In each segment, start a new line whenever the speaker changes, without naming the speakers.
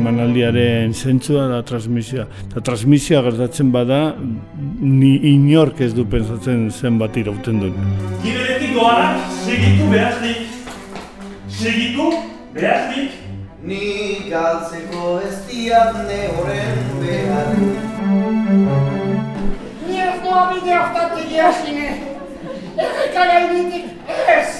emanaldiaren zentzua da transmisioa. Eta transmisioa gertatzen bada, ni inork ez du pensatzen zen bat irauten duen.
Giberetik doanak, segitu behaznik. Segitu behaznik.
Ni galtzeko ez diat ne horren behar.
Ni ez doa bide hortatik jasine. Errekara initik ez.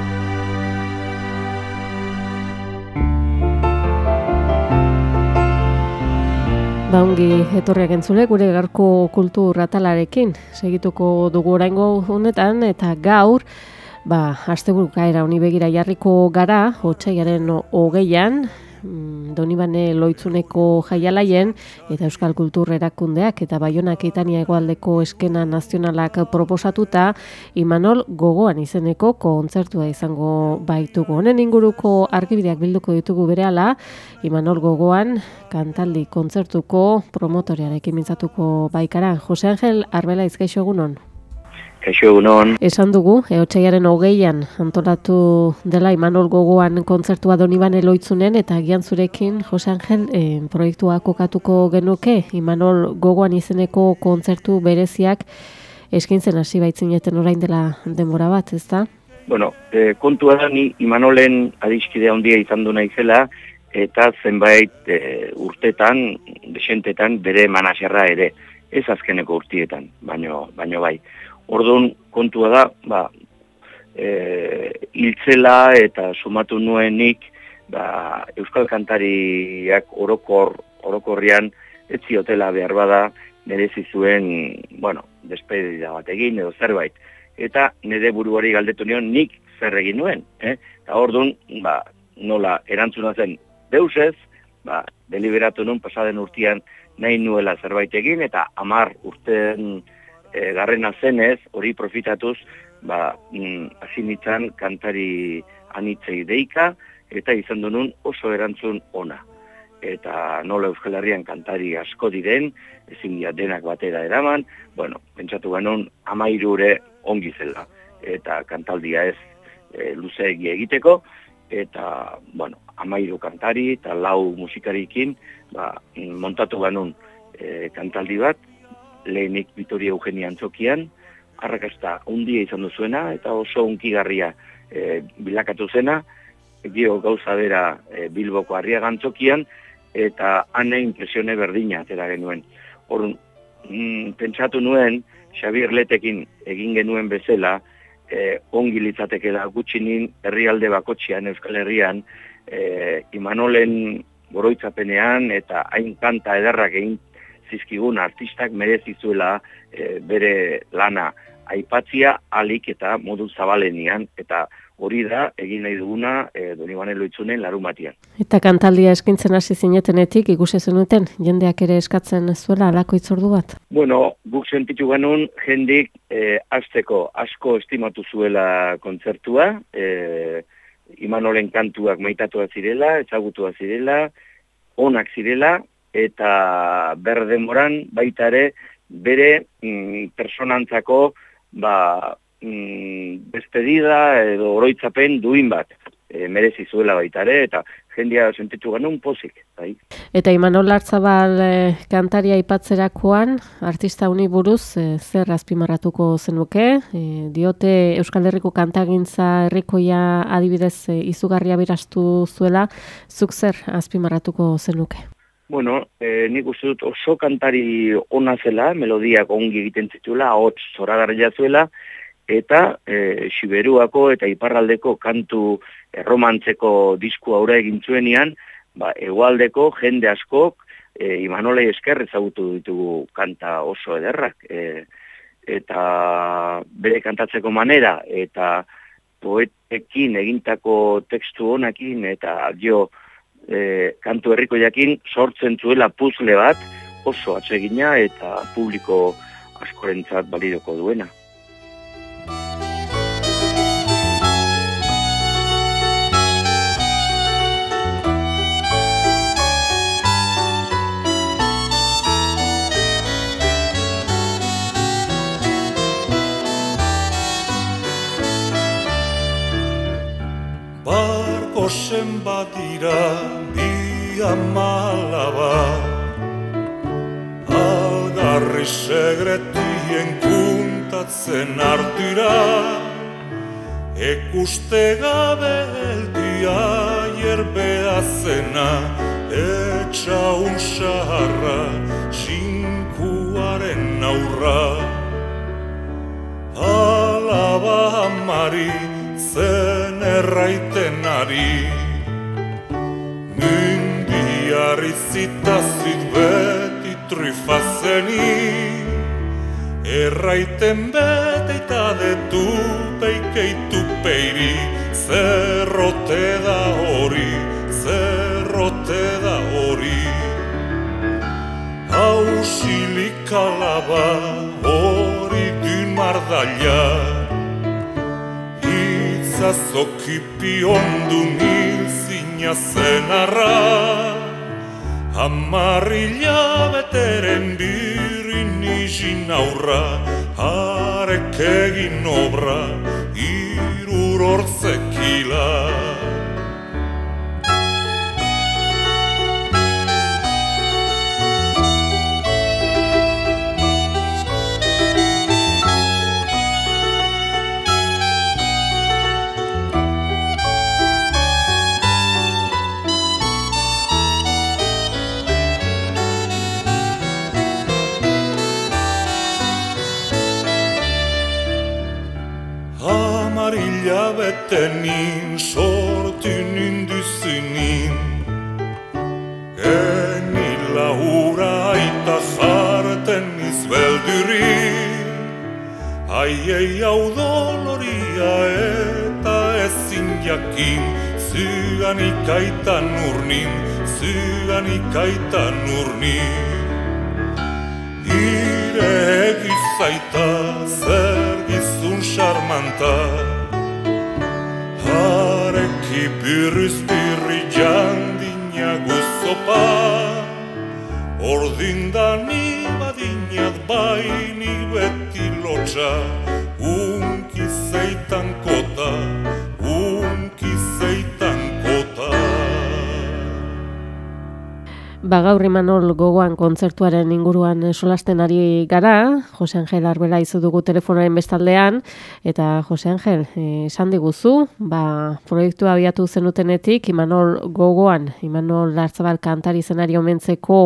Baungi etorriak entzule gure garko kultur atalarekin. Segituko dugu oraingo honetan eta gaur ba asteburukaera honi begira jarriko gara otsaiaren hogeian mm, Donibane Loitzuneko jaialaien eta Euskal Kultur Erakundeak eta Baionak Itania Hegoaldeko Eskena Nazionalak proposatuta Imanol Gogoan izeneko kontzertua izango baitugu. Honen inguruko argibideak bilduko ditugu berehala Imanol Gogoan kantaldi kontzertuko promotoriarekin mintzatuko baikara. Jose Angel Arbela izkaixo egunon.
Kaixo egunon.
Esan dugu, eotxaiaren hogeian antolatu dela Imanol Gogoan kontzertua Donibane Loitzunen eta agian zurekin, Jose Angel, eh, proiektua kokatuko genuke, Imanol Gogoan izeneko kontzertu bereziak eskintzen hasi baitzineten orain dela denbora bat, ezta?
Bueno, e, kontua da ni Imanolen adiskidea handia izan du naizela eta zenbait e, urtetan, desentetan bere manaserra ere, ez azkeneko urtietan, baino, baino bai. Orduan kontua da, ba, e, hiltzela eta sumatu nuenik, ba, Euskal Kantariak orokor, orokorrian ez ziotela behar bada merezi zuen, bueno, despedida bat egin edo zerbait. Eta nire buruari galdetu nion nik zer egin nuen. Eh? Eta orduan, ba, nola erantzuna zen deusez, ba, deliberatu nun pasaden urtean nahi nuela zerbait egin, eta amar urten e, garrena zenez, hori profitatuz, ba, mm, hasi nintzen kantari anitzei deika, eta izan du nun oso erantzun ona. Eta nola Euskal Herrian kantari asko diren, ezin dia denak batera eraman, bueno, pentsatu genuen amairure ongi zela. Eta kantaldia ez e, luzeegi egiteko, eta, bueno, amairu kantari eta lau musikarikin, ba, montatu genuen e, kantaldi bat, lehenik Vitoria Eugenia antzokian, arrakasta hundia izan duzuena, eta oso unkigarria e, bilakatu zena, gio gauza bera e, Bilboko harria gantzokian, eta ane impresione berdina atera genuen. Hor, mm, pentsatu nuen, Xabier Letekin egin genuen bezala, e, ongi litzateke da gutxinin herrialde bakotxian Euskal Herrian, e, Imanolen goroitzapenean eta hain kanta ederrak egin zizkigun artistak merezizuela e, bere lana aipatzia alik eta modu zabalenian eta hori da egin nahi duguna e, Donibane Loitzunen larumatian.
Eta kantaldia eskintzen hasi zinetenetik ikusi zenuten jendeak ere eskatzen zuela alako itzordu bat?
Bueno, guk sentitu genuen jendik e, azteko asko estimatu zuela kontzertua, e, Imanolen kantuak maitatua zirela, ezagutua zirela, onak zirela, eta berdemoran baita ere bere mm, personantzako ba, mm, despedida edo oroitzapen duin bat e, merezi zuela baita ere eta jendia sentitu genuen pozik. Bai.
Eta Imanol Lartzabal e, kantaria aipatzerakoan artista uni buruz e, zer azpimarratuko zenuke? E, diote Euskal Herriko kantagintza herrikoia adibidez e, izugarria birastu zuela, zuk zer azpimarratuko zenuke?
Bueno, e, nik uste dut oso kantari ona zela, melodiak ongi egiten zituela, hotz zoragarria zuela, eta e, Siberuako eta Iparraldeko kantu erromantzeko disku aurre egin zuenian, ba, egualdeko jende askok, e, Imanolei esker ezagutu ditugu kanta oso ederrak, e, eta bere kantatzeko manera, eta poetekin egintako tekstu honakin, eta jo, e, kantu herriko jakin sortzen zuela puzle bat oso atsegina eta publiko askorentzat balidoko duena.
Badira bi amalaba. Algarri segretien kuntatzen ardira Ekuste gabe eldia jerbea zena Etxaun saharra sinkuaren aurra. Alaba amari zen erraiten ari Mundiari zitazit beti trifazeni Erraiten bete eta detu peikeitu peiri Zerrote da hori, zerrote da hori. Hausilik alaba hori dun mardaila Itzazokipi ondu nil zina zenarra Amarrila beteren birin izin aurra Harek egin obra irur Aiei hau doloria eta ezin jakin Zugan ikaitan urnin, zugan ikaitan urnin. Ire egizaita zer gizun charmanta Hareki birriz birri jandina guzopa. Ordindani badinat baini beti lotxa. Unki zeitan kota,
Ba, gaur Imanol gogoan kontzertuaren inguruan eh, solasten ari gara, Jose Angel Arbela izu dugu telefonaren bestaldean, eta Jose Angel, eh, esan diguzu, ba, proiektua abiatu zenutenetik, Imanol gogoan, Imanol Lartzabal kantari zenari omentzeko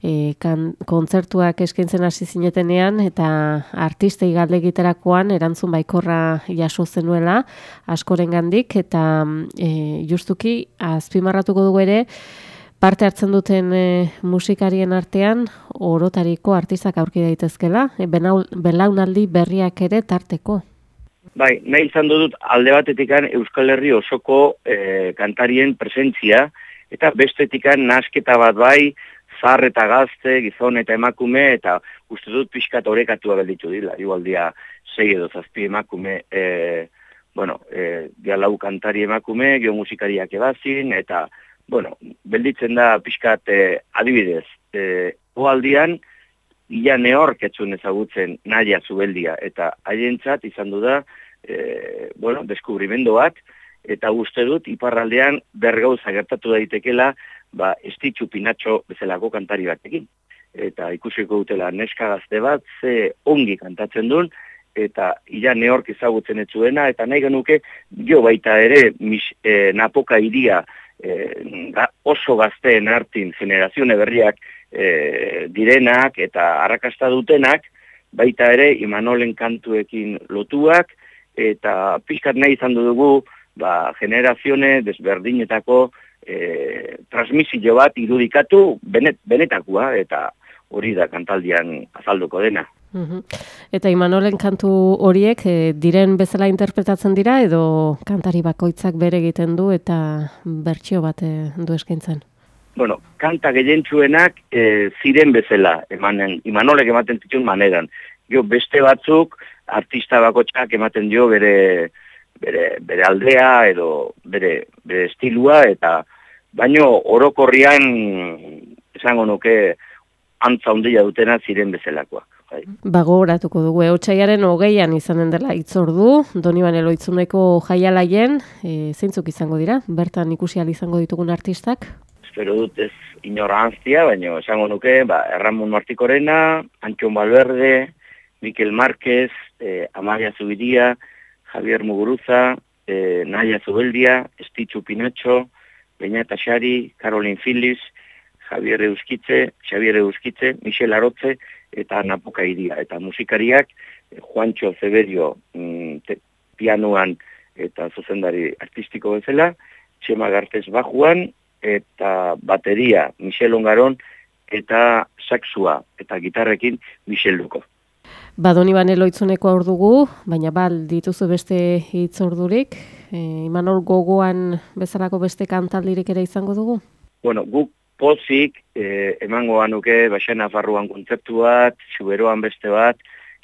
eh, kan, kontzertuak eskaintzen hasi zinetenean, eta artistei galde egiterakoan erantzun baikorra jaso zenuela, askoren gandik, eta eh, justuki, azpimarratuko dugu ere, parte hartzen duten e, musikarien artean orotariko artistak aurki daitezkela, e, benaul- belaunaldi berriak ere tarteko.
Bai, nahi izan dut alde batetikan Euskal Herri osoko eh, kantarien presentzia, eta bestetikan nasketa bat bai, zar eta gazte, gizon eta emakume, eta uste dut pixkat orekatua gelditu dila, igualdia sei edo zazpi emakume, e, bueno, e, lau kantari emakume, geomusikariak ebazin, eta, bueno, belditzen da pixkat e, adibidez, e, oaldian, ia neork etzun ezagutzen naia zubeldia, eta haientzat izan du da, e, bueno, deskubrimendu bat, eta uste dut iparraldean bergauza gertatu daitekela, ba, estitxu pinatxo bezalako kantari batekin. Eta ikusiko dutela neska gazte bat, ze ongi kantatzen duen, eta ia neork ezagutzen etzuena, eta nahi genuke, jo baita ere, mis, e, napoka iria, e, ga- oso gazteen artin generazione berriak e, direnak eta arrakasta dutenak, baita ere Imanolen kantuekin lotuak, eta pixkat nahi izan dugu, ba, generazione desberdinetako e, transmisio bat irudikatu benet, benetakoa, eta hori da kantaldian azalduko dena.
Mhm. Eta Imanolen kantu horiek eh, diren bezala interpretatzen dira edo kantari bakoitzak bere egiten du eta bertsio bat eh, du eskaintzen.
bueno, kanta gehientsuenak e, ziren bezala, emanen, imanolek ematen zituen maneran. Jo, beste batzuk, artista bakotxak ematen dio bere, bere, bere aldea edo bere, bere estilua, eta baino orokorrian esango nuke antza handia dutena ziren bezalakoak. Bai.
Bagoratuko dugu, e, otxaiaren hogeian izanen dela itzordu, Doniban Eloitzuneko jaialaien, e, zeintzuk izango dira, bertan ikusi izango ditugun artistak?
Espero dut ez inora anztia, baina esango nuke, ba, Erramun Martikorena, Antxon Balberde, Mikel Márquez, e, Amalia Zubidia, Javier Muguruza, e, Naia Zubeldia, Estitxu Pinotxo, Beñata Xari, Caroline Phillips, Javier Euskitze, Xavier Euskitze, Michel Arotze, eta Napoka Iria. Eta musikariak, eh, Juancho Zeberio mm, te, pianuan eta zuzendari artistiko bezala, Txema Gartez bajuan, eta bateria Michel Ongaron, eta saksua eta gitarrekin Michel Luko.
Badoni banelo itzuneko aur dugu, baina bal dituzu beste itzordurik, e, Imanol gogoan bezalako beste kantaldirik ere izango dugu?
Bueno, guk pozik eh, emango anuke Baxena Farruan kontzeptu bat, Xuberoan beste bat,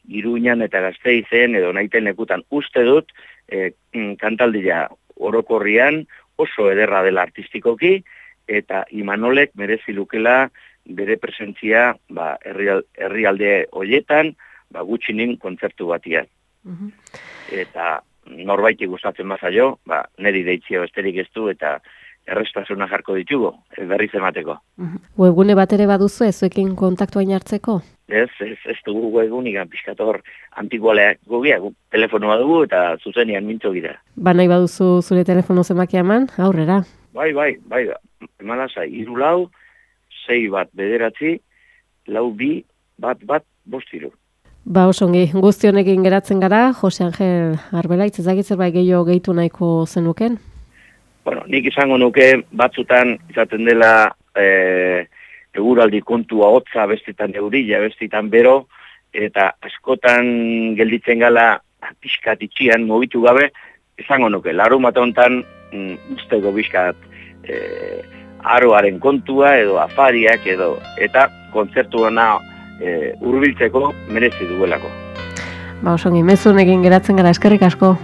Iruñan eta Gazteizen edo naiten lekutan uste dut eh, mm, kantaldia orokorrian oso ederra dela artistikoki eta Imanolek merezi lukela bere presentzia ba, herrial- herrialde hoietan ba, gutxinin kontzertu batia.
Mhm.
Eta norbaiti gustatzen bazaio, ba, neri deitzio besterik ez du eta errestasuna jarko ditugu, eh, berriz emateko.
Mhm. Webgune bat ere baduzu ezuekin kontaktuain hartzeko?
Ez, ez, ez dugu egunik, pixkator antigualeak gugia, gu telefonoa dugu eta zuzenian mintzo gira.
Ba nahi baduzu zure telefono zenbakia eman, aurrera.
Bai, bai, bai, eman lasai, iru lau, sei bat bederatzi, lau bi, bat, bat, bostiru.
Ba osongi, guzti honekin geratzen gara, Jose Angel Arbelaitz, ezagit zerbait gehiago gehitu nahiko zenuken?
Bueno, nik izango nuke batzutan izaten dela e, eguraldi kontua hotza bestetan eurila, bestetan bero, eta askotan gelditzen gala pixkat itxian mobitu gabe, izango nuke, larun bat hontan mm, usteko pixkat e, aroaren kontua edo afariak edo, eta kontzertu hona e, urbiltzeko merezi duelako.
Ba osongi, mezu honekin geratzen gara, eskerrik asko.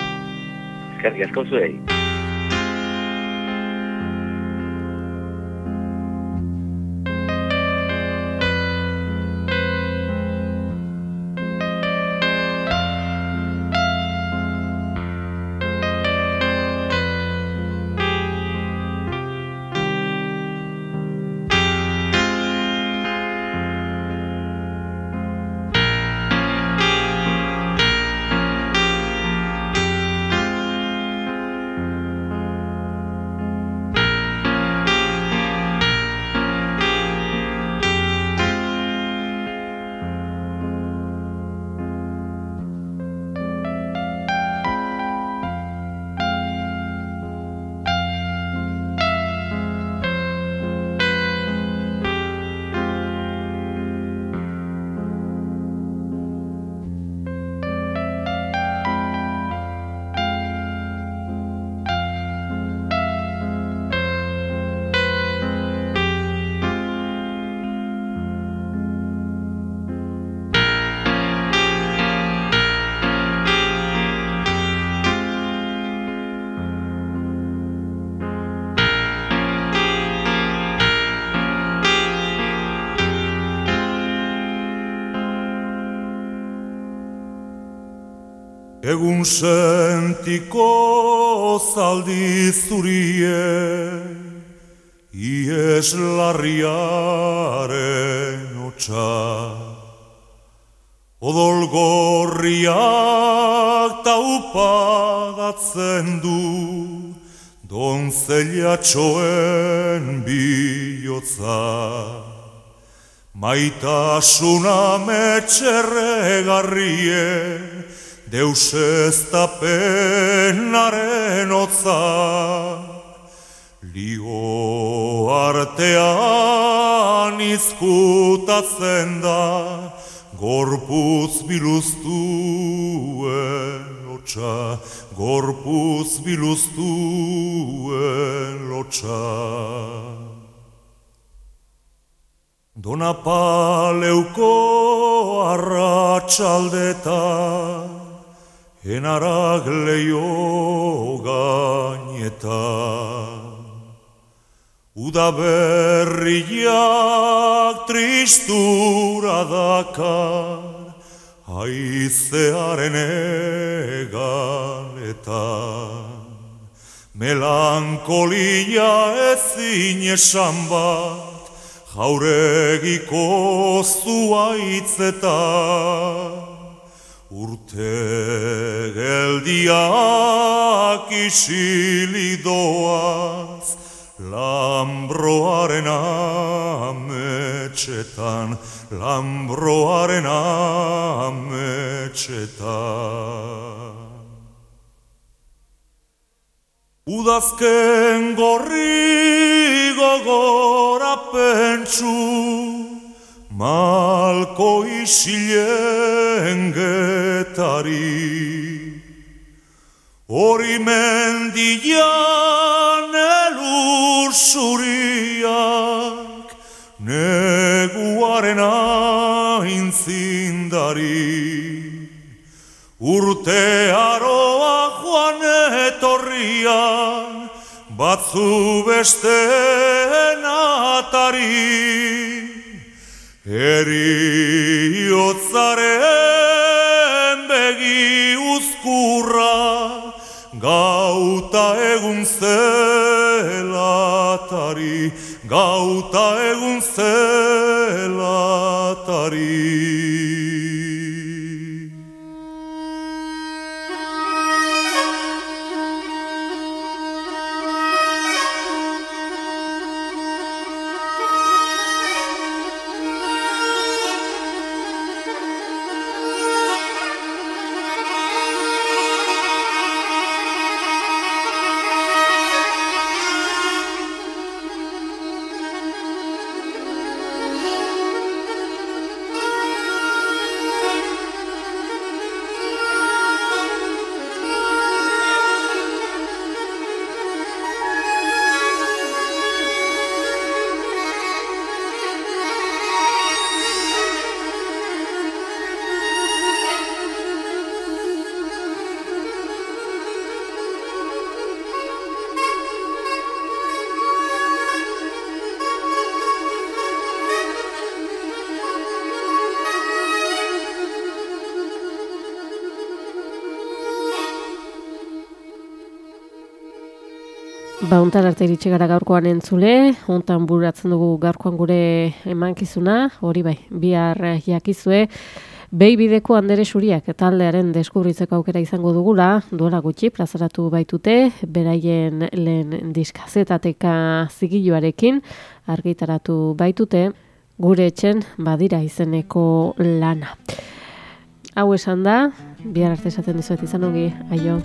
Eskerrik asko zuei.
Egun sentiko zaldi zurie, ies larriaren otxa. Odol gorriak taupadatzen du, donzeliatxoen bihotza. Maitasuna metxerregarrie, Deus ez da penaren otza, Ligo artean izkutatzen da, Gorpuz biluztuen lotxa, Gorpuz biluztuen lotxa. Dona paleuko arratsaldetan, enarag leio gainetan. Uda berriak tristura dakar, Aizearen egaletan Melankolia ezin esan bat Jauregiko zuaitzetan Urte geldiak isilidoaz Lambroaren ametxetan, Lambroaren ametxetan. Udazken gorri gogora pentsu, Malko isilen getari, Hori mendian elur zuriak Neguaren aintzindari. Urte aroa joan etorrian Batzu beste natari Eriotzaren begi uzkurra Gauta egun zelatari, gauta egun zelatari.
Ba, untan arte iritsi gara gaurkoan entzule, untan buratzen dugu gaurkoan gure emankizuna, hori bai, bihar jakizue, behi bideko handere suriak taldearen deskubritzeko aukera izango dugula, duela gutxi, plazaratu baitute, beraien lehen diskazetateka zigiluarekin, argitaratu baitute, gure etxen badira izeneko lana. Hau esan da, bihar arte esaten dizuet izan ongi, aio.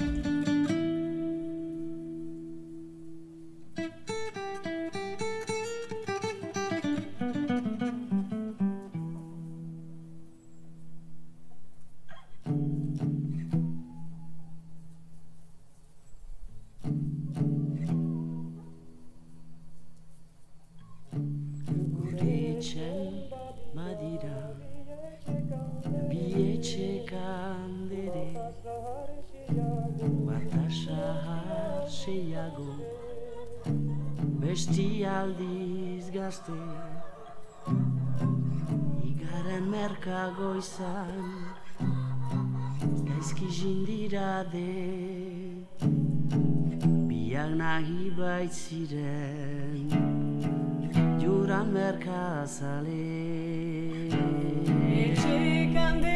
Igaren merkago izan Gaizki jindira de Biak nahi baitziren Juran merkazale.
Etxek handeri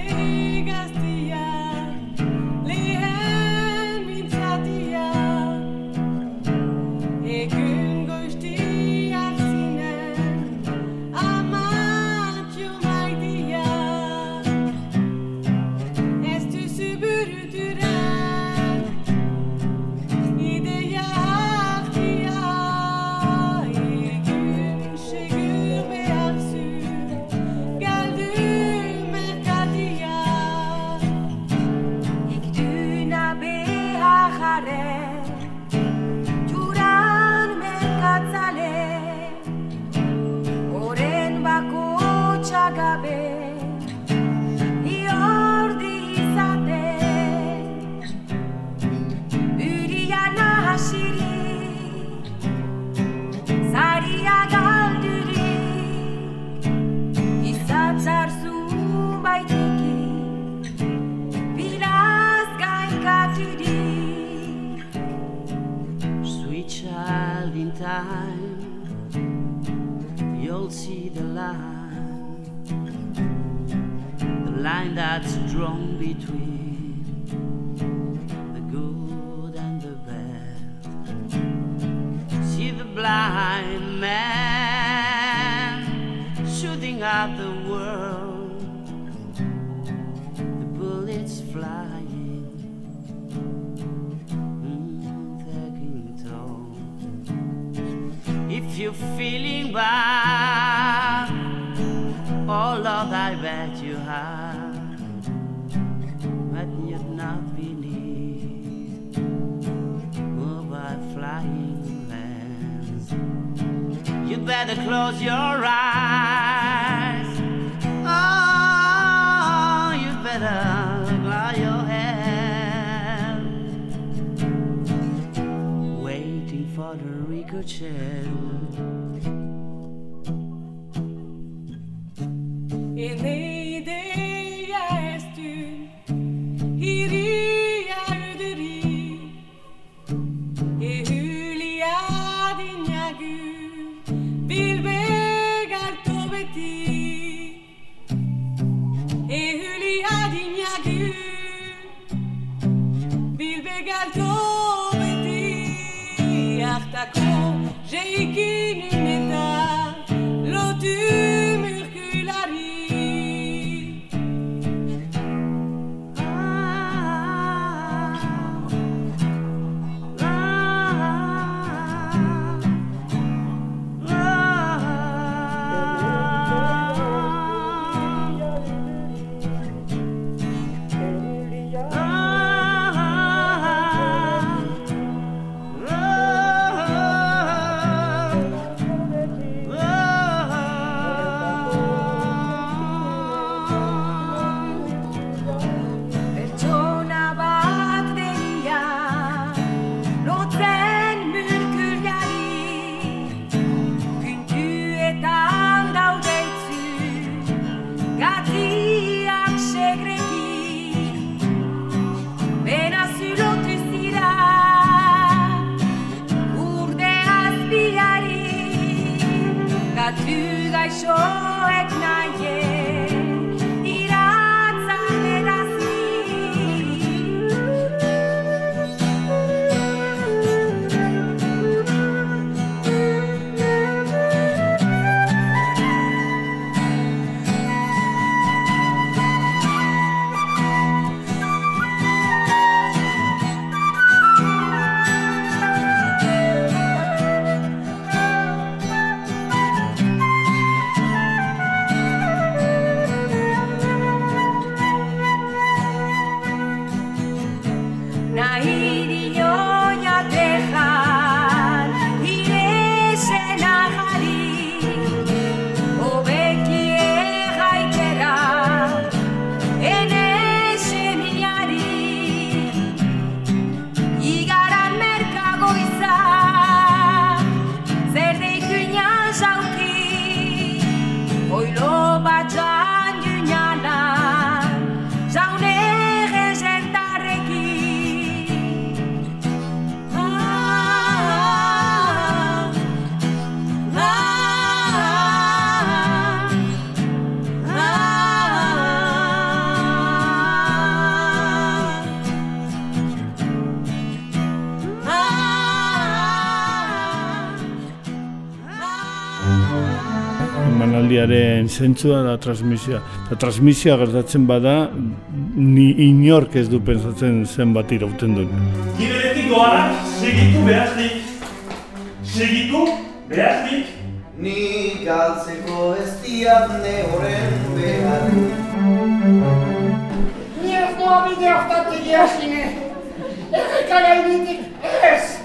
better close your eyes. Oh, you'd better bow your head, waiting for the ricochet.
Datuga i soekna
je zentzua da transmisioa. Eta transmisioa gertatzen bada, ni inork ez du pensatzen zenbat irauten duen.
Giberetik doanak segitu behaznik. Segitu behaznik.
Ni galtzeko ez diat ne horren behar
Ni ez doa bide hortatik jasine. Erreka gainetik ez.